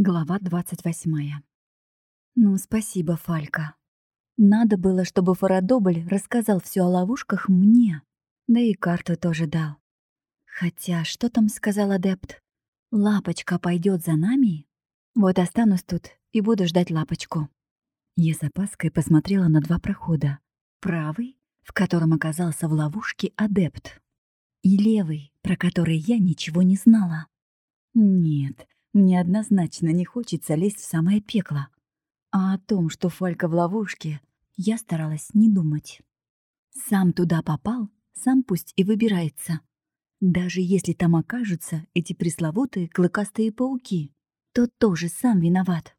Глава 28. Ну, спасибо, Фалька. Надо было, чтобы Фарадобль рассказал все о ловушках мне, да и карту тоже дал. Хотя, что там сказал адепт? Лапочка пойдет за нами? Вот останусь тут и буду ждать лапочку. Я с опаской посмотрела на два прохода. Правый, в котором оказался в ловушке адепт, и левый, про который я ничего не знала. Нет, мне однозначно не хочется лезть в самое пекло. А о том, что Фалька в ловушке, я старалась не думать. Сам туда попал, сам пусть и выбирается. Даже если там окажутся эти пресловутые клыкастые пауки, то тоже сам виноват.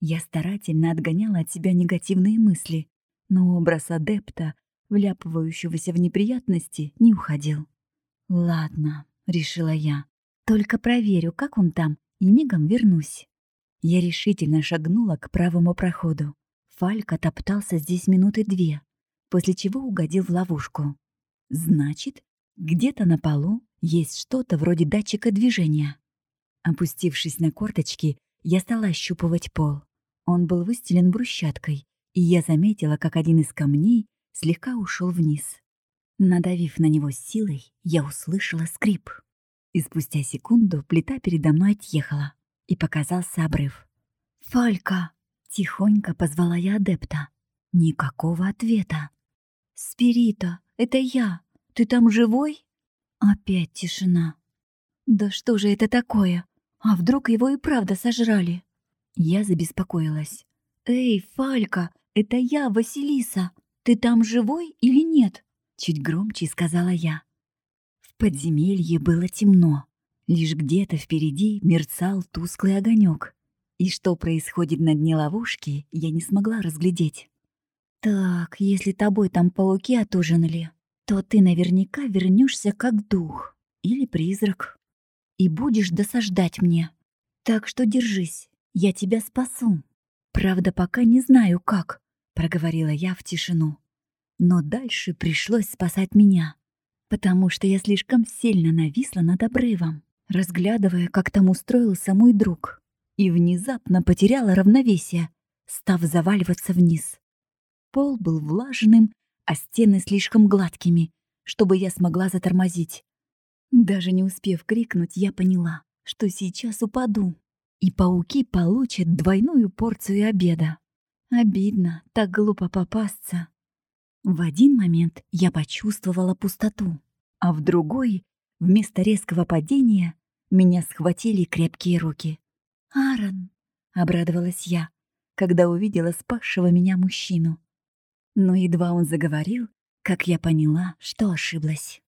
Я старательно отгоняла от себя негативные мысли, но образ адепта, вляпывающегося в неприятности, не уходил. «Ладно», — решила я, — «только проверю, как он там, и мигом вернусь. Я решительно шагнула к правому проходу. Фалька топтался здесь минуты две, после чего угодил в ловушку. Значит, где-то на полу есть что-то вроде датчика движения. Опустившись на корточки, я стала ощупывать пол. Он был выстелен брусчаткой, и я заметила, как один из камней слегка ушел вниз. Надавив на него силой, я услышала скрип. И спустя секунду плита передо мной отъехала, и показался обрыв. «Фалька!» — тихонько позвала я адепта. Никакого ответа. «Спирита, это я! Ты там живой?» Опять тишина. «Да что же это такое? А вдруг его и правда сожрали?» Я забеспокоилась. «Эй, Фалька, это я, Василиса! Ты там живой или нет?» Чуть громче сказала я. Подземелье было темно. Лишь где-то впереди мерцал тусклый огонек. И что происходит на дне ловушки, я не смогла разглядеть. «Так, если тобой там пауки отужинали, то ты наверняка вернешься как дух или призрак и будешь досаждать мне. Так что держись, я тебя спасу. Правда, пока не знаю как», — проговорила я в тишину. Но дальше пришлось спасать меня потому что я слишком сильно нависла над обрывом, разглядывая, как там устроился мой друг, и внезапно потеряла равновесие, став заваливаться вниз. Пол был влажным, а стены слишком гладкими, чтобы я смогла затормозить. Даже не успев крикнуть, я поняла, что сейчас упаду, и пауки получат двойную порцию обеда. Обидно, так глупо попасться. В один момент я почувствовала пустоту, а в другой, вместо резкого падения, меня схватили крепкие руки. «Аарон!» — обрадовалась я, когда увидела спасшего меня мужчину. Но едва он заговорил, как я поняла, что ошиблась.